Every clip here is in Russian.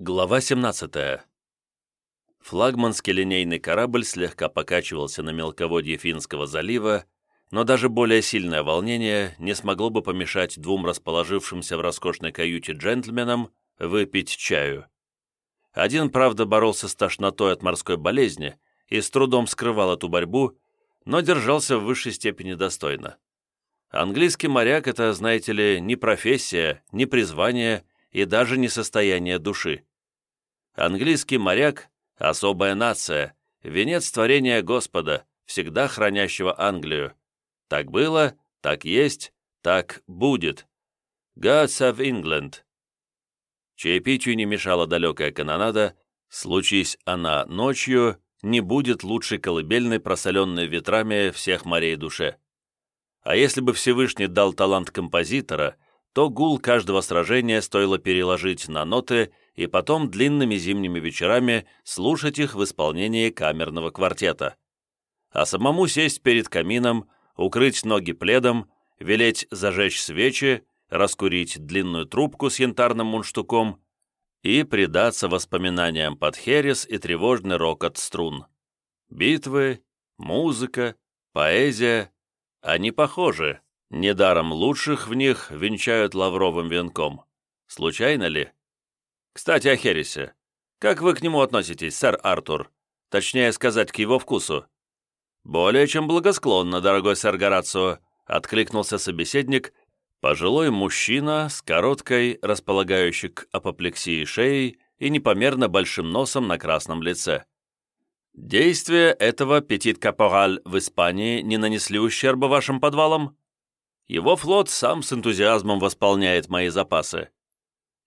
Глава 17. Флагманский линейный корабль слегка покачивался на мелководье Финского залива, но даже более сильное волнение не смогло бы помешать двум расположившимся в роскошной каюте джентльменам выпить чаю. Один, правда, боролся с тошнотой от морской болезни и с трудом скрывал эту борьбу, но держался в высшей степени достойно. Английский моряк – это, знаете ли, не профессия, не призвание и даже не состояние души. Английский моряк – особая нация, венец творения Господа, всегда хранящего Англию. Так было, так есть, так будет. God save England. Чаепитию не мешала далекая канонада, случись она ночью, не будет лучшей колыбельной, просоленной ветрами всех морей душе. А если бы Всевышний дал талант композитора, то гул каждого сражения стоило переложить на ноты и потом длинными зимними вечерами слушать их в исполнении камерного квартета. А самому сесть перед камином, укрыть ноги пледом, велеть зажечь свечи, раскурить длинную трубку с янтарным мундштуком и предаться воспоминаниям под херес и тревожный рокот струн. Битвы, музыка, поэзия — они похожи, недаром лучших в них венчают лавровым венком. Случайно ли? Кстати, о Хересе. Как вы к нему относитесь, сэр Артур? Точнее сказать, к его вкусу. Более чем благосклонно, дорогой сэр Горацио, откликнулся собеседник, пожилой мужчина с короткой, располагающей к апоплексии шеей и непомерно большим носом на красном лице. Действия этого петит-капораль в Испании не нанесли ущерба вашим подвалам? Его флот сам с энтузиазмом восполняет мои запасы.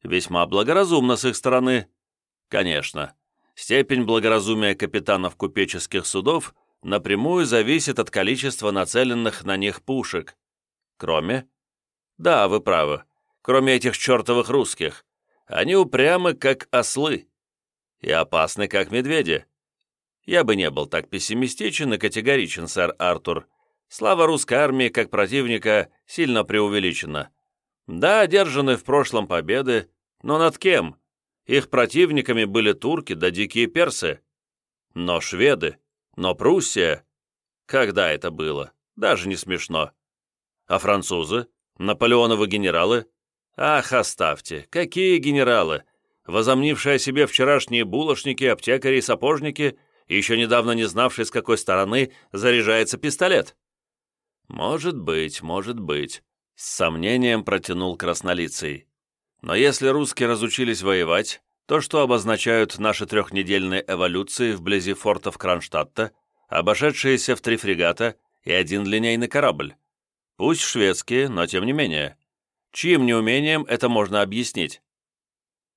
Весьма благоразумно с их стороны. Конечно, степень благоразумия капитанов купеческих судов напрямую зависит от количества нацеленных на них пушек. Кроме... Да, вы правы. Кроме этих чертовых русских. Они упрямы, как ослы. И опасны, как медведи. Я бы не был так пессимистичен и категоричен, сэр Артур. Слава русской армии как противника сильно преувеличена. Да, одержаны в прошлом победы, но над кем? Их противниками были турки да дикие персы. Но шведы, но Пруссия. Когда это было? Даже не смешно. А французы? Наполеоновы генералы? Ах, оставьте, какие генералы? Возомнившие о себе вчерашние булочники, аптекари и сапожники, еще недавно не знавшие, с какой стороны заряжается пистолет. Может быть, может быть. С сомнением протянул краснолицый. Но если русские разучились воевать, то что обозначают наши трехнедельные эволюции вблизи фортов Кронштадта, обошедшиеся в три фрегата и один линейный корабль? Пусть шведские, но тем не менее. Чьим неумением это можно объяснить?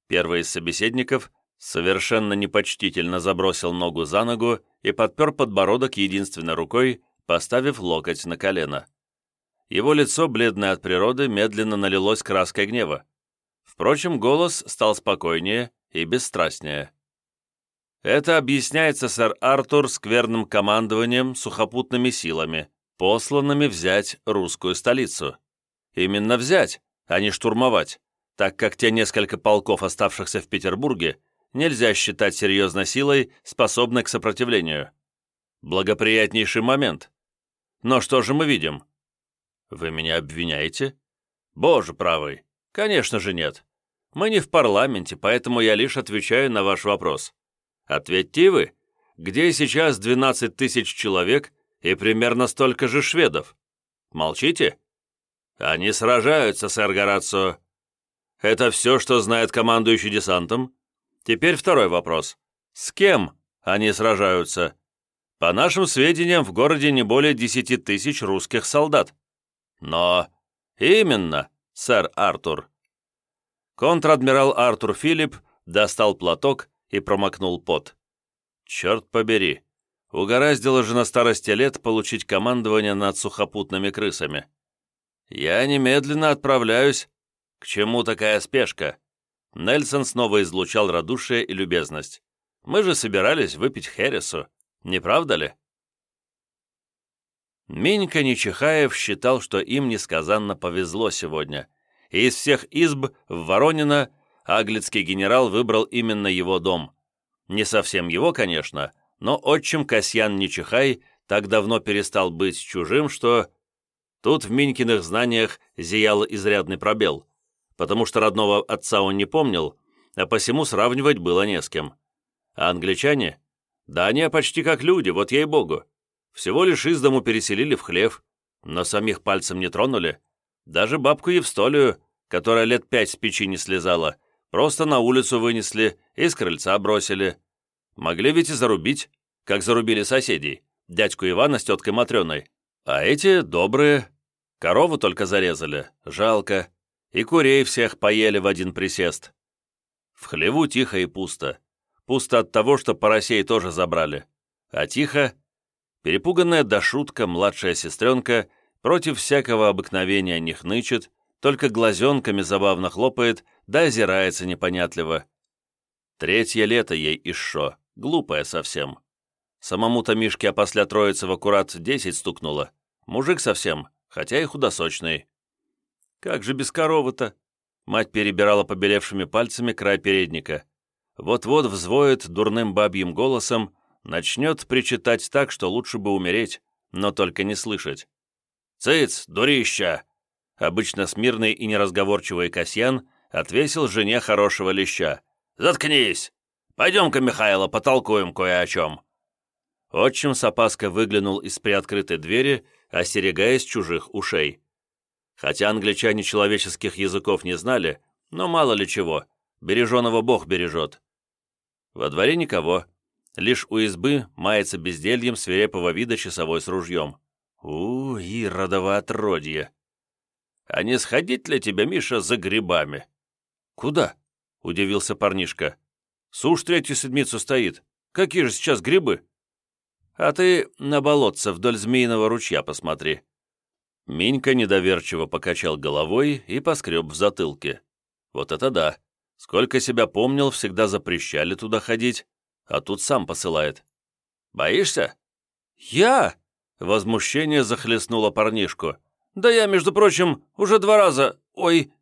Первый из собеседников совершенно непочтительно забросил ногу за ногу и подпер подбородок единственной рукой, поставив локоть на колено. Его лицо, бледное от природы, медленно налилось краской гнева. Впрочем, голос стал спокойнее и бесстрастнее. Это объясняется, сэр Артур, скверным командованием сухопутными силами, посланными взять русскую столицу. Именно взять, а не штурмовать, так как те несколько полков, оставшихся в Петербурге, нельзя считать серьезной силой, способной к сопротивлению. Благоприятнейший момент. Но что же мы видим? Вы меня обвиняете? Боже правый, конечно же нет. Мы не в парламенте, поэтому я лишь отвечаю на ваш вопрос. Ответьте вы, где сейчас 12 тысяч человек и примерно столько же шведов? Молчите? Они сражаются, сэр Горацио. Это все, что знает командующий десантом? Теперь второй вопрос. С кем они сражаются? По нашим сведениям, в городе не более 10 тысяч русских солдат. Но... Именно, сэр Артур. Контр-адмирал Артур Филипп достал платок и промокнул пот. Черт побери, угораздило же на старости лет получить командование над сухопутными крысами. Я немедленно отправляюсь. К чему такая спешка? Нельсон снова излучал радушие и любезность. Мы же собирались выпить Хересу, не правда ли? Минька Нечихаев считал, что им несказанно повезло сегодня, и из всех изб в Воронина аглицкий генерал выбрал именно его дом. Не совсем его, конечно, но отчим Касьян Нечихай так давно перестал быть чужим, что... Тут в Минькиных знаниях зиял изрядный пробел, потому что родного отца он не помнил, а посему сравнивать было не с кем. А англичане? Да они почти как люди, вот ей-богу. Всего лишь из дому переселили в хлев, но самих пальцем не тронули. Даже бабку Евстолию, которая лет пять с печи не слезала, просто на улицу вынесли и с крыльца бросили. Могли ведь и зарубить, как зарубили соседей, дядьку Ивана с теткой Матрёной. А эти добрые. Корову только зарезали, жалко. И курей всех поели в один присест. В хлеву тихо и пусто. Пусто от того, что поросей тоже забрали. А тихо... Перепуганная до шутка младшая сестренка против всякого обыкновения не хнычет, только глазенками забавно хлопает, да озирается непонятливо. Третье лето ей ишо, глупая совсем. Самому-то Мишке опосля троицы в аккурат десять стукнуло. Мужик совсем, хотя и худосочный. Как же без коровы-то? Мать перебирала побелевшими пальцами край передника. Вот-вот взвоет дурным бабьим голосом, начнет причитать так, что лучше бы умереть, но только не слышать. «Цыц, дурища!» Обычно смирный и неразговорчивый Касьян отвесил жене хорошего леща. «Заткнись! Пойдем-ка, Михайло, потолкуем кое о чем!» Отчим с опаской выглянул из приоткрытой двери, остерегаясь чужих ушей. Хотя англичане человеческих языков не знали, но мало ли чего, береженого Бог бережет. Во дворе никого, лишь у избы мается бездельем свирепого вида часовой с ружьем. У, иродово отродье! А не сходить ли тебе, Миша, за грибами? Куда? — удивился парнишка. Суш третью седмицу стоит. Какие же сейчас грибы? А ты на болотце вдоль змеиного ручья посмотри. Минька недоверчиво покачал головой и поскреб в затылке. Вот это да! Сколько себя помнил, всегда запрещали туда ходить, а тут сам посылает. Боишься? Я? Возмущение захлестнуло парнишку. Да я, между прочим, уже два раза... Ой!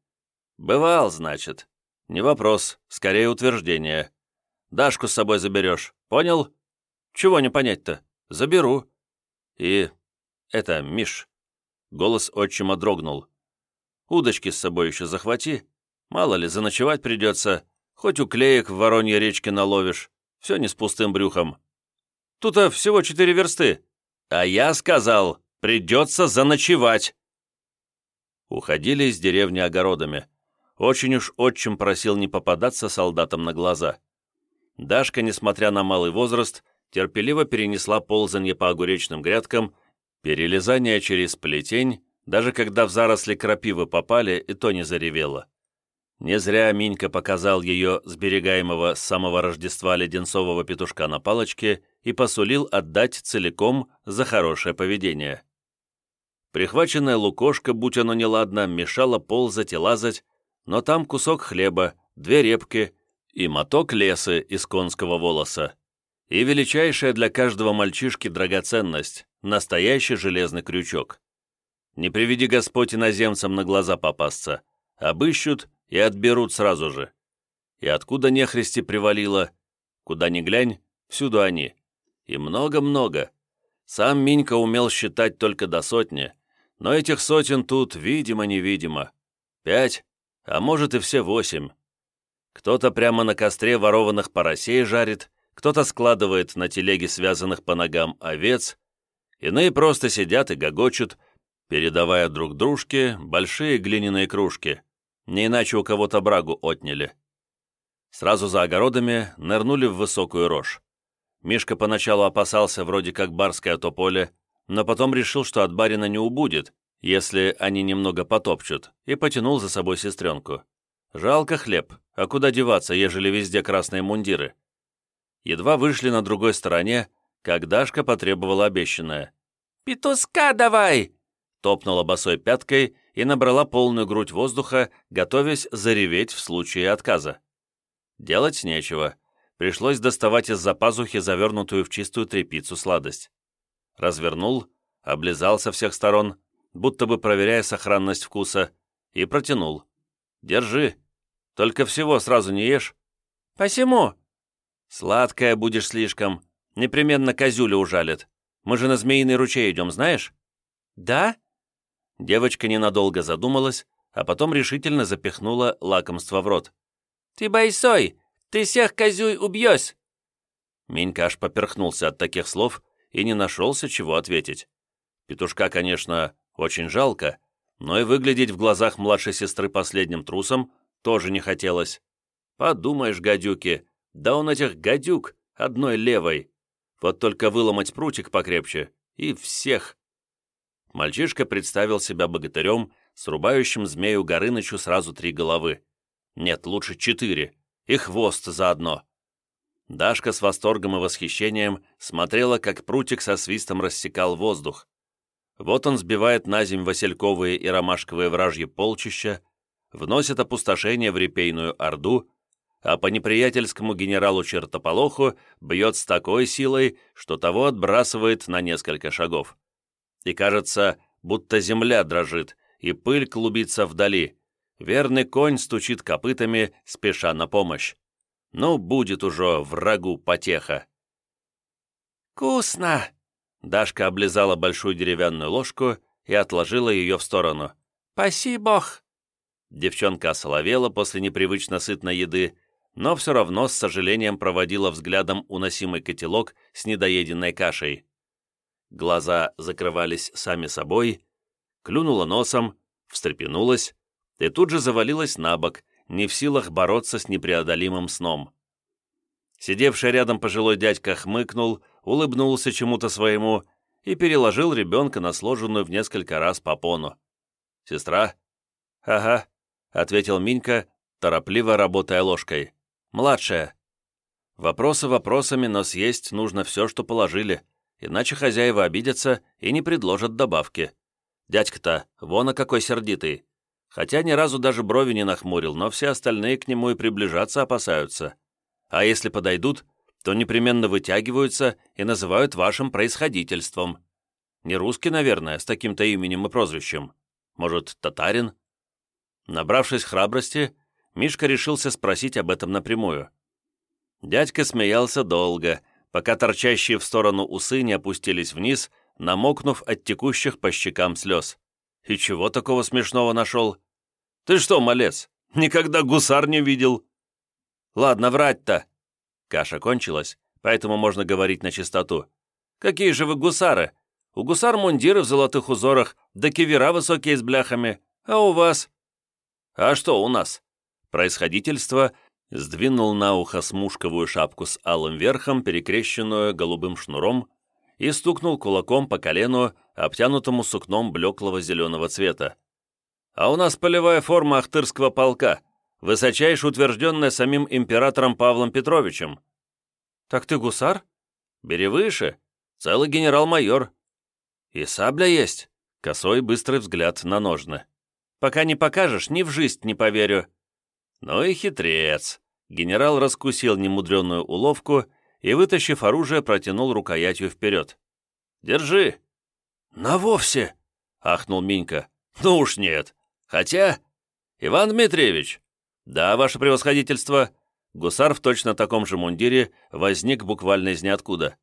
Бывал, значит. Не вопрос, скорее утверждение. Дашку с собой заберешь, понял? Чего не понять-то? Заберу. И... Это, Миш... Голос отчима дрогнул. Удочки с собой еще захвати. Мало ли, заночевать придется. Хоть уклеек в Воронье речке наловишь. Все не с пустым брюхом. Тут-то всего четыре версты. А я сказал, придется заночевать. Уходили из деревни огородами. Очень уж отчим просил не попадаться солдатам на глаза. Дашка, несмотря на малый возраст, терпеливо перенесла ползанье по огуречным грядкам, перелезание через плетень, даже когда в заросли крапивы попали, и то не заревела. Не зря Минька показал ее сберегаемого с самого Рождества леденцового петушка на палочке и посулил отдать целиком за хорошее поведение. Прихваченная лукошка, будь оно неладно, мешала ползать и лазать, но там кусок хлеба, две репки и моток леса из конского волоса. И величайшая для каждого мальчишки драгоценность — настоящий железный крючок. Не приведи Господь иноземцам на глаза попасться, обыщут и отберут сразу же. И откуда нехристи привалило, куда ни глянь, всюду они. И много-много. Сам Минька умел считать только до сотни, но этих сотен тут видимо-невидимо. Пять, а может и все восемь. Кто-то прямо на костре ворованных поросей жарит, кто-то складывает на телеге связанных по ногам овец, иные просто сидят и гогочут, передавая друг дружке большие глиняные кружки, не иначе у кого-то брагу отняли. Сразу за огородами нырнули в высокую рожь. Мишка поначалу опасался вроде как барское то поле, но потом решил, что от барина не убудет, если они немного потопчут, и потянул за собой сестренку. Жалко хлеб, а куда деваться, ежели везде красные мундиры? Едва вышли на другой стороне, как Дашка потребовала обещанное. «Петуска давай!» Топнула босой пяткой и набрала полную грудь воздуха, готовясь зареветь в случае отказа. Делать нечего. Пришлось доставать из-за пазухи завернутую в чистую тряпицу сладость. Развернул, облизал со всех сторон, будто бы проверяя сохранность вкуса, и протянул. «Держи. Только всего сразу не ешь». «Посему?» «Сладкое будешь слишком. Непременно козюля ужалит. Мы же на Змеиный ручей идем, знаешь?» «Да?» Девочка ненадолго задумалась, а потом решительно запихнула лакомство в рот. «Ты бойсой! Ты всех козюй убьешь!» Минька аж поперхнулся от таких слов и не нашелся, чего ответить. Петушка, конечно, очень жалко, но и выглядеть в глазах младшей сестры последним трусом тоже не хотелось. Подумаешь, гадюки, да он этих гадюк одной левой. Вот только выломать прутик покрепче, и всех. Мальчишка представил себя богатырем, срубающим змею Горынычу сразу три головы. Нет, лучше четыре, и хвост заодно. Дашка с восторгом и восхищением смотрела, как прутик со свистом рассекал воздух. Вот он сбивает на земь васильковые и ромашковые вражьи полчища, вносит опустошение в репейную орду, а по неприятельскому генералу Чертополоху бьет с такой силой, что того отбрасывает на несколько шагов. И кажется, будто земля дрожит, и пыль клубится вдали. Верный конь стучит копытами, спеша на помощь. Ну, будет уже врагу потеха. «Вкусно!» Дашка облизала большую деревянную ложку и отложила ее в сторону. «Паси бог!» Девчонка осоловела после непривычно сытной еды, но все равно с сожалением проводила взглядом уносимый котелок с недоеденной кашей. Глаза закрывались сами собой, клюнула носом, встрепенулась и тут же завалилась на бок, не в силах бороться с непреодолимым сном. Сидевший рядом пожилой дядька хмыкнул, улыбнулся чему-то своему и переложил ребенка на сложенную в несколько раз попону. «Сестра?» «Ага», — ответил Минька, торопливо работая ложкой. «Младшая». Вопросы вопросами, но съесть нужно все, что положили, иначе хозяева обидятся и не предложат добавки. Дядька-то, вон а какой сердитый. Хотя ни разу даже брови не нахмурил, но все остальные к нему и приближаться опасаются. А если подойдут, то непременно вытягиваются и называют вашим происходительством. Не русский, наверное, с таким-то именем и прозвищем. Может, татарин? Набравшись храбрости, Мишка решился спросить об этом напрямую. Дядька смеялся долго, пока торчащие в сторону усы не опустились вниз, намокнув от текущих по щекам слез. И чего такого смешного нашел? Ты что, малец, никогда гусар не видел? Ладно, врать-то. Каша кончилась, поэтому можно говорить на чистоту. Какие же вы гусары? У гусар мундиры в золотых узорах, да кивера высокие с бляхами. А у вас? А что у нас? Происходительство сдвинул на ухо смушковую шапку с алым верхом, перекрещенную голубым шнуром, и стукнул кулаком по колену, обтянутому сукном блеклого зеленого цвета. «А у нас полевая форма Ахтырского полка, высочайше утвержденная самим императором Павлом Петровичем». «Так ты гусар?» «Бери выше, целый генерал-майор». «И сабля есть?» Косой быстрый взгляд на ножны. «Пока не покажешь, ни в жизнь не поверю». «Ну и хитрец». Генерал раскусил немудреную уловку и, вытащив оружие, протянул рукоятью вперед. «Держи!» «На вовсе!» — ахнул Минька. «Ну уж нет. Хотя...» «Иван Дмитриевич!» «Да, ваше превосходительство!» Гусар в точно таком же мундире возник буквально из ниоткуда.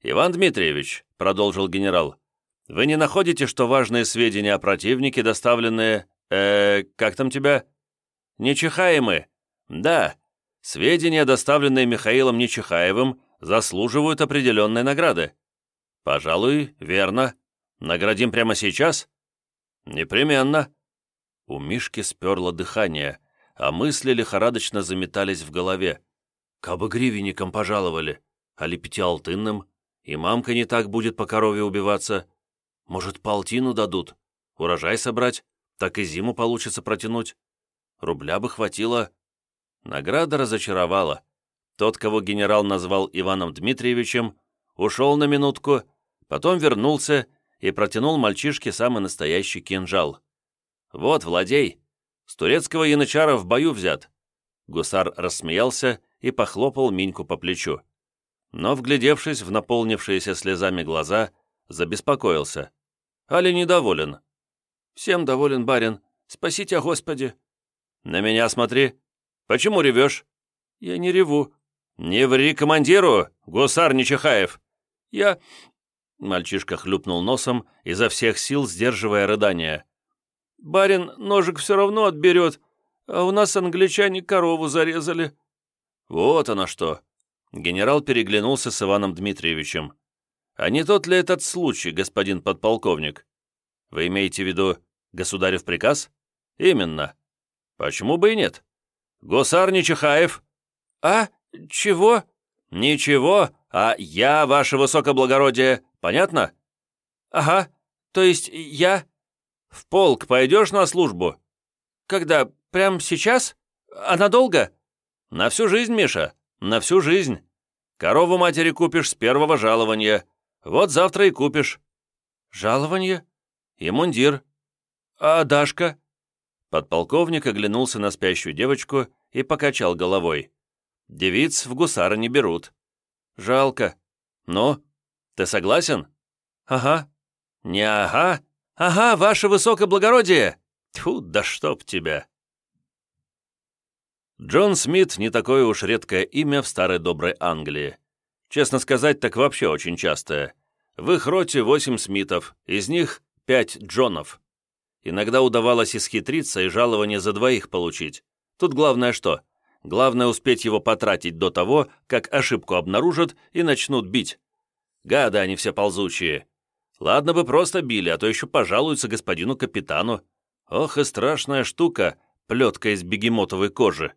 «Иван Дмитриевич», — продолжил генерал, — «вы не находите, что важные сведения о противнике, доставленные... э как там тебя?» «Нечихаемы. Да, сведения, доставленные Михаилом Нечихаевым, заслуживают определенной награды. Пожалуй, верно. Наградим прямо сейчас? Непременно. У Мишки сперло дыхание, а мысли лихорадочно заметались в голове. Кабы гривенником пожаловали, али пятиалтынным, и мамка не так будет по корове убиваться. Может, полтину дадут, урожай собрать, так и зиму получится протянуть. Рубля бы хватило, Награда разочаровала. Тот, кого генерал назвал Иваном Дмитриевичем, ушел на минутку, потом вернулся и протянул мальчишке самый настоящий кинжал. «Вот, владей! С турецкого янычара в бою взят!» Гусар рассмеялся и похлопал Миньку по плечу. Но, вглядевшись в наполнившиеся слезами глаза, забеспокоился. «Али недоволен?» «Всем доволен, барин. Спасите, Господи!» На меня смотри. Почему ревешь?» «Я не реву». «Не ври командиру, гусар Нечихаев!» «Я...» Мальчишка хлюпнул носом, изо всех сил сдерживая рыдание. «Барин ножик все равно отберет, а у нас англичане корову зарезали». «Вот оно что!» Генерал переглянулся с Иваном Дмитриевичем. «А не тот ли этот случай, господин подполковник? Вы имеете в виду государев приказ?» «Именно. Почему бы и нет? Гусар Нечихаев». «А? Чего?» «Ничего, а я, ваше высокоблагородие. Понятно?» «Ага. То есть я...» «В полк пойдешь на службу?» «Когда? Прямо сейчас? А надолго?» «На всю жизнь, Миша, на всю жизнь. Корову матери купишь с первого жалования. Вот завтра и купишь». «Жалование?» «И мундир». «А Дашка?» Подполковник оглянулся на спящую девочку и покачал головой. «Девиц в гусары не берут». «Жалко. Ну, ты согласен?» «Ага». «Не ага? Ага, ваше высокоблагородие!» Тьфу, да чтоб тебя!» Джон Смит не такое уж редкое имя в старой доброй Англии. Честно сказать, так вообще очень частое. В их роте восемь Смитов, из них пять Джонов. Иногда удавалось исхитриться и жалование за двоих получить. Тут главное что? Главное успеть его потратить до того, как ошибку обнаружат и начнут бить. Гады они все ползучие. Ладно бы просто били, а то еще пожалуются господину капитану. Ох и страшная штука, плетка из бегемотовой кожи.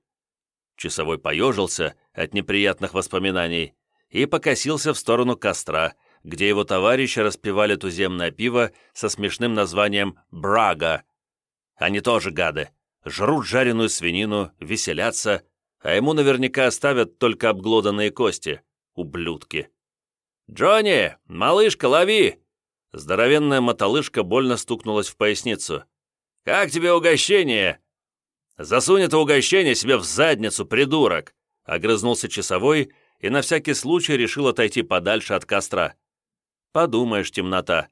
Часовой поежился от неприятных воспоминаний и покосился в сторону костра, где его товарищи распивали туземное пиво со смешным названием «Брага». Они тоже гады. Жрут жареную свинину, веселятся, а ему наверняка оставят только обглоданные кости. Ублюдки. «Джонни, малышка, лови!» Здоровенная мотолышка больно стукнулась в поясницу. «Как тебе угощение?» «Засунь это угощение себе в задницу, придурок!» Огрызнулся часовой и на всякий случай решил отойти подальше от костра. Подумаешь, темнота.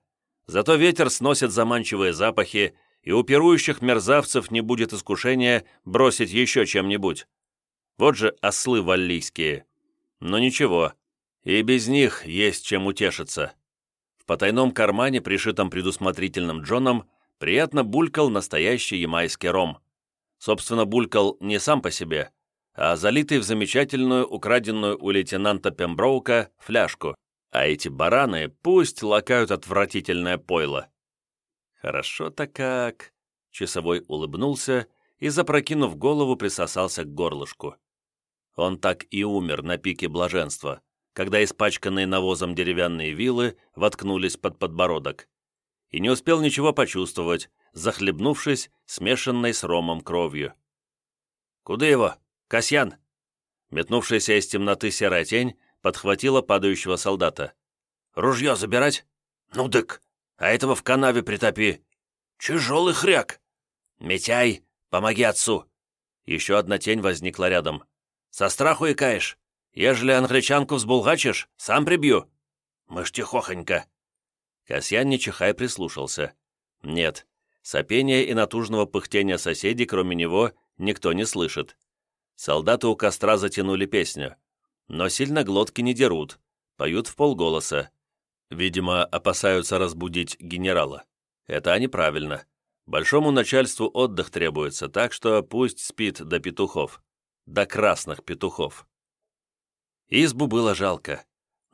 Зато ветер сносит заманчивые запахи, и у пирующих мерзавцев не будет искушения бросить еще чем-нибудь. Вот же ослы валлийские. Но ничего, и без них есть чем утешиться. В потайном кармане, пришитом предусмотрительным Джоном, приятно булькал настоящий ямайский ром. Собственно, булькал не сам по себе, а залитый в замечательную, украденную у лейтенанта Пемброука, фляжку. А эти бараны пусть лакают отвратительное пойло. Хорошо-то как. Часовой улыбнулся и, запрокинув голову, присосался к горлышку. Он так и умер на пике блаженства, когда испачканные навозом деревянные вилы воткнулись под подбородок и не успел ничего почувствовать, захлебнувшись смешанной с ромом кровью. «Куда его? Касьян!» Метнувшаяся из темноты серая тень подхватила падающего солдата. «Ружье забирать? Ну дык, а этого в канаве притопи. Тяжелый хряк! Митяй, помоги отцу!» Еще одна тень возникла рядом. «Со страху икаешь? Ежели англичанку взбулгачишь, сам прибью!» «Мы ж тихохонько!» Касьян нечихай прислушался. Нет, сопения и натужного пыхтения соседей, кроме него, никто не слышит. Солдаты у костра затянули песню. Но сильно глотки не дерут, поют в полголоса. Видимо, опасаются разбудить генерала. Это неправильно. Большому начальству отдых требуется, так что пусть спит до петухов. До красных петухов. Избу было жалко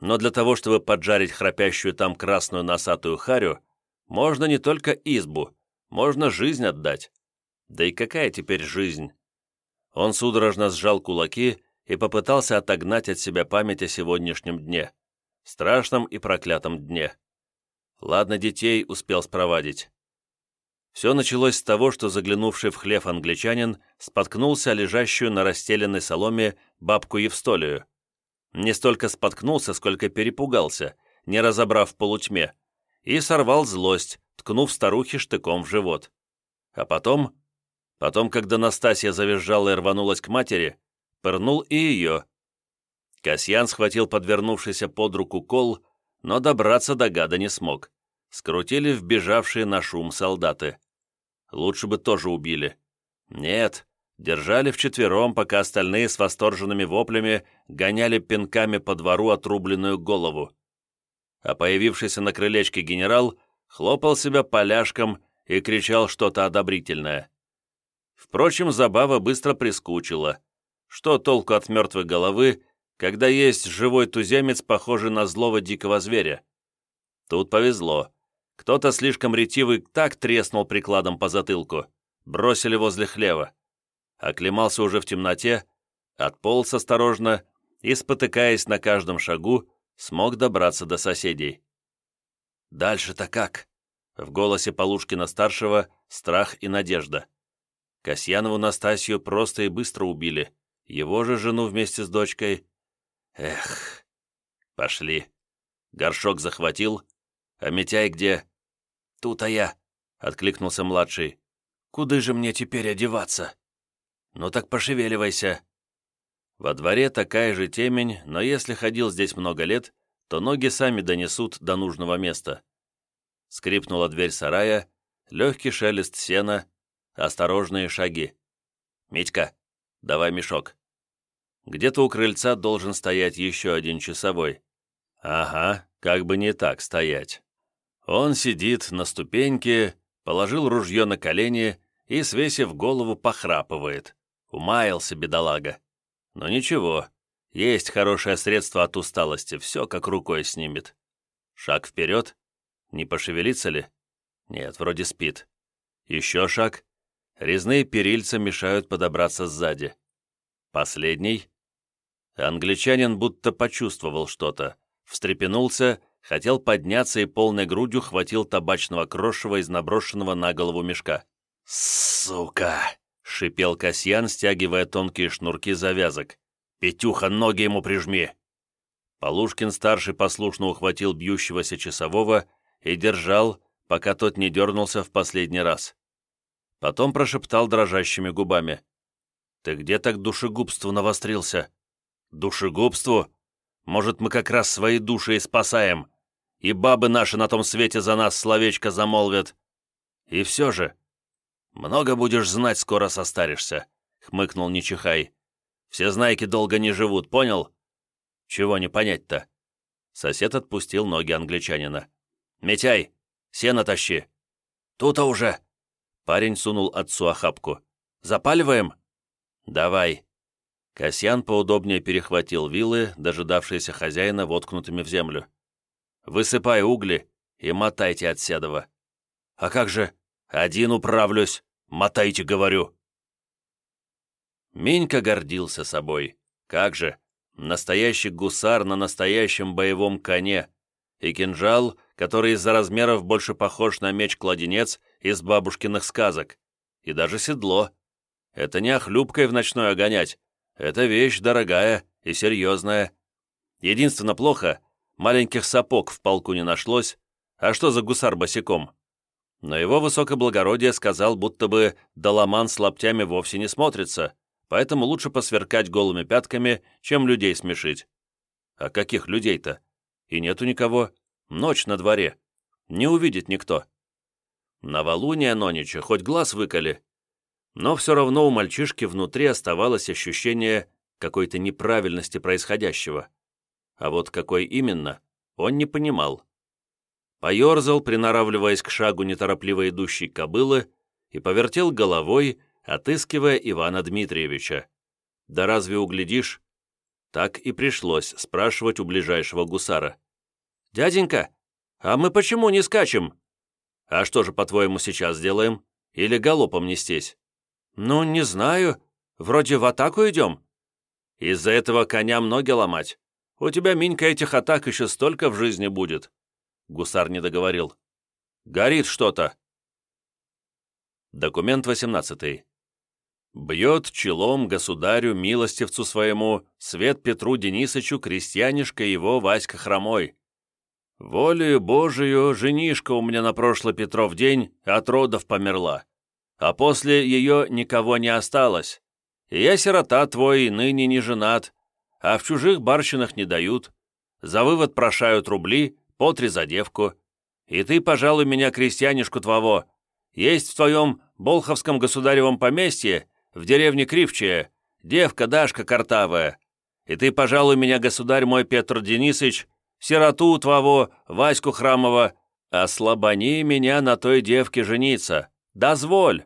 но для того, чтобы поджарить храпящую там красную носатую харю, можно не только избу, можно жизнь отдать. Да и какая теперь жизнь? Он судорожно сжал кулаки и попытался отогнать от себя память о сегодняшнем дне, страшном и проклятом дне. Ладно, детей успел спровадить. Все началось с того, что заглянувший в хлев англичанин споткнулся о лежащую на расстеленной соломе бабку Евстолию. Не столько споткнулся, сколько перепугался, не разобрав в полутьме, и сорвал злость, ткнув старухе штыком в живот. А потом, потом, когда Настасья завизжала и рванулась к матери, пырнул и ее. Касьян схватил подвернувшийся под руку кол, но добраться до гада не смог. Скрутили вбежавшие на шум солдаты. Лучше бы тоже убили. Нет, Держали вчетвером, пока остальные с восторженными воплями гоняли пинками по двору отрубленную голову. А появившийся на крылечке генерал хлопал себя поляшком и кричал что-то одобрительное. Впрочем, забава быстро прискучила. Что толку от мертвой головы, когда есть живой туземец, похожий на злого дикого зверя? Тут повезло. Кто-то слишком ретивый так треснул прикладом по затылку. Бросили возле хлева. Оклемался уже в темноте, отполз осторожно и, спотыкаясь на каждом шагу, смог добраться до соседей. «Дальше-то как?» В голосе Полушкина-старшего страх и надежда. Касьянову Настасью просто и быстро убили. Его же жену вместе с дочкой. Эх, пошли. Горшок захватил. А Митяй где? Тут-а я, откликнулся младший. Куда же мне теперь одеваться? Ну так пошевеливайся. Во дворе такая же темень, но если ходил здесь много лет, то ноги сами донесут до нужного места. Скрипнула дверь сарая, легкий шелест сена, осторожные шаги. «Митька, давай мешок». Где-то у крыльца должен стоять еще один часовой. Ага, как бы не так стоять. Он сидит на ступеньке, положил ружье на колени и, свесив голову, похрапывает. Умаялся бедолага. Но ничего, есть хорошее средство от усталости, все как рукой снимет. Шаг вперед. Не пошевелится ли? Нет, вроде спит. Еще шаг. Резные перильца мешают подобраться сзади. Последний. Англичанин будто почувствовал что-то, встрепенулся, хотел подняться и полной грудью хватил табачного крошева из наброшенного на голову мешка. «Сука!» — шипел Касьян, стягивая тонкие шнурки завязок. «Петюха, ноги ему прижми!» Полушкин-старший послушно ухватил бьющегося часового и держал, пока тот не дернулся в последний раз. Потом прошептал дрожащими губами. «Ты где так душегубству навострился?» «Душегубству? Может, мы как раз свои души и спасаем, и бабы наши на том свете за нас словечко замолвят. И все же...» «Много будешь знать, скоро состаришься», — хмыкнул Нечихай. «Все знайки долго не живут, понял?» «Чего не понять-то?» Сосед отпустил ноги англичанина. «Митяй, сено тащи!» «Тут-то уже!» Парень сунул отцу охапку. «Запаливаем?» «Давай». Касьян поудобнее перехватил вилы, дожидавшиеся хозяина, воткнутыми в землю. «Высыпай угли и мотайте от седова». «А как же? Один управлюсь. Мотайте, говорю». Минька гордился собой. Как же, настоящий гусар на настоящем боевом коне. И кинжал, который из-за размеров больше похож на меч-кладенец из бабушкиных сказок. И даже седло. Это не охлюбкой в ночной огонять. Это вещь дорогая и серьезная. Единственно плохо, маленьких сапог в полку не нашлось. А что за гусар босиком? Но его высокоблагородие сказал, будто бы доломан с лаптями вовсе не смотрится, поэтому лучше посверкать голыми пятками, чем людей смешить. А каких людей-то? И нету никого. Ночь на дворе. Не увидит никто. Новолуние Нонича хоть глаз выколи. Но все равно у мальчишки внутри оставалось ощущение какой-то неправильности происходящего. А вот какой именно, он не понимал. Поерзал, приноравливаясь к шагу неторопливо идущей кобылы, и повертел головой, отыскивая Ивана Дмитриевича. Да разве углядишь? Так и пришлось спрашивать у ближайшего гусара. «Дяденька, а мы почему не скачем?» «А что же, по-твоему, сейчас сделаем? Или галопом нестись?» «Ну, не знаю. Вроде в атаку идем». «Из-за этого коням ноги ломать. У тебя, Минька, этих атак еще столько в жизни будет». Гусар не договорил. «Горит что-то». Документ 18. Бьет челом государю, милостивцу своему, Свет Петру Денисычу, крестьянишка его Васька Хромой. Волею Божию, женишка у меня на прошлый Петров день от родов померла, а после ее никого не осталось. И я сирота твой, ныне не женат, а в чужих барщинах не дают. За вывод прошают рубли, по три за девку. И ты, пожалуй, меня, крестьянишку твоего, есть в твоем Болховском государевом поместье в деревне Кривчая, девка Дашка Картавая. И ты, пожалуй, меня, государь мой Петр Денисович, сироту твоего, Ваську Храмова, ослабони меня на той девке жениться. Дозволь.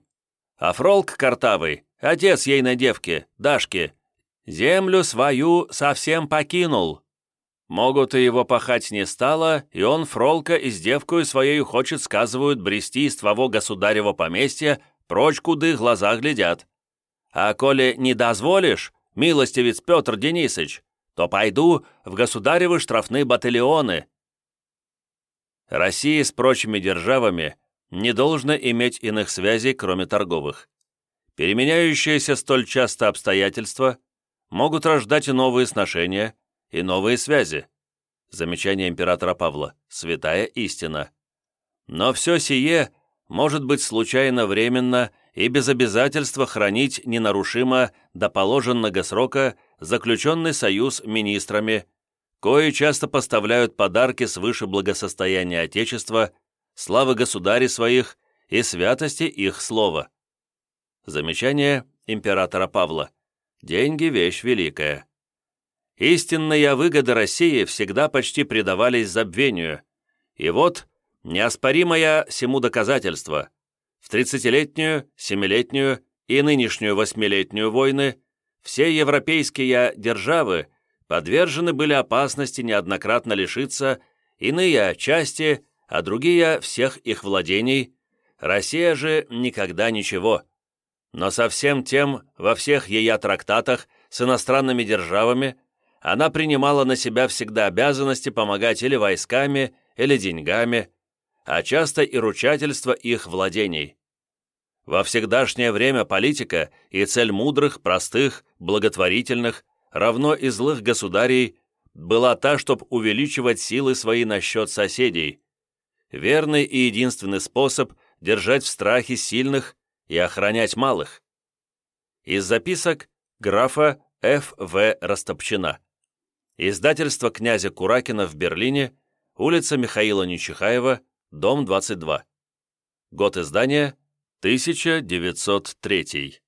А Фролк Картавый, отец ейной девки, Дашки, землю свою совсем покинул. Могут и его пахать не стало, и он Фролка и с девкою своей хочет, сказывают, брести из твоего государева поместья, прочь куды глаза глядят. А коли не дозволишь, милостивец Петр Денисович, то пойду в государевы штрафные батальоны». России с прочими державами не должно иметь иных связей, кроме торговых. Переменяющиеся столь часто обстоятельства могут рождать и новые сношения, и новые связи. Замечание императора Павла. Святая истина. Но все сие может быть случайно временно и без обязательства хранить ненарушимо до положенного срока заключенный союз министрами, кои часто поставляют подарки свыше благосостояния Отечества, славы государей своих и святости их слова. Замечание императора Павла. Деньги – вещь великая. Истинные выгоды России всегда почти предавались забвению. И вот неоспоримое всему доказательство. В тридцатилетнюю, семилетнюю и нынешнюю восьмилетнюю войны все европейские державы подвержены были опасности неоднократно лишиться иные части, а другие всех их владений, Россия же никогда ничего. Но со всем тем во всех ее трактатах с иностранными державами она принимала на себя всегда обязанности помогать или войсками, или деньгами, а часто и ручательство их владений. Во всегдашнее время политика и цель мудрых, простых, благотворительных, равно и злых государей была та, чтобы увеличивать силы свои на счет соседей. Верный и единственный способ держать в страхе сильных и охранять малых. Из записок графа Ф. В. Растопчина. Издательство князя Куракина в Берлине, улица Михаила Нечихаева, дом 22. Год издания 1903.